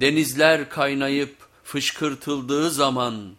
denizler kaynayıp fışkırtıldığı zaman